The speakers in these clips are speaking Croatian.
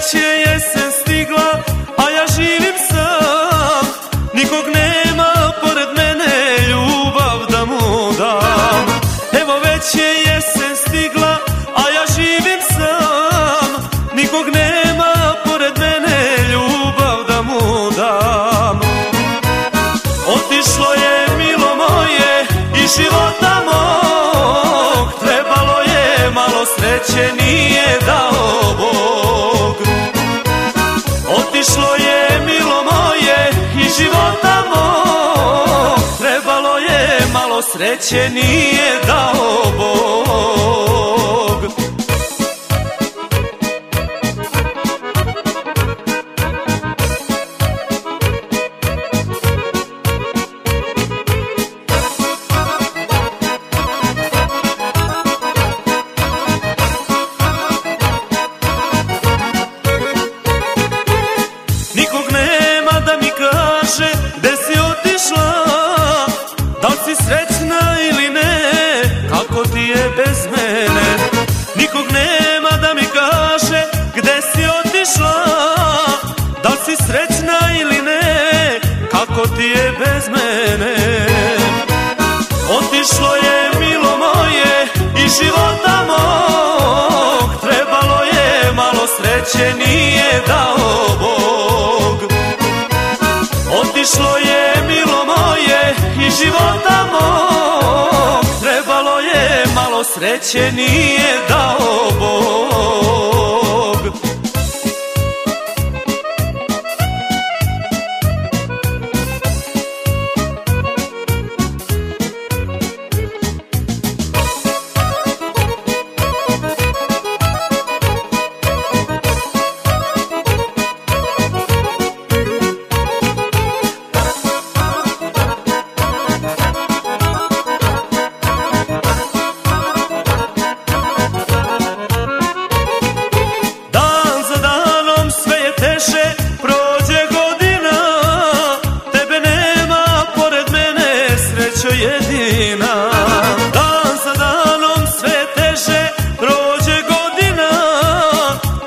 već je jesen stigla, a ja živim sam. Nikog nema pored mene ljubav da mu dam. Evo već je jesen stigla, a ja živim sam. Nikog nema pored mene ljubav da mu dam. Otišlo je milo moje i života mog. Trebalo je malo sreće sreće, nije dao Bog je bez mene. Otišlo je milo moje i života mog. Trebalo je malo sreće, nije dao Bog. Otišlo je milo moje i života mog. Trebalo je malo sreće, nije dao jedina Dan za danom sve teže, prođe godina.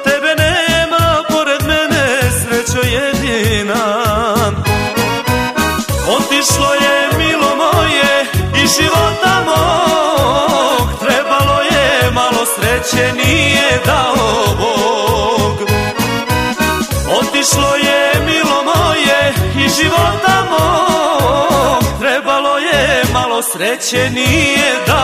Tebe nema pored mene, srećo jedina. Otišlo je milo moje i života mog. Trebalo je malo sreće, nije dao sreće, nije dao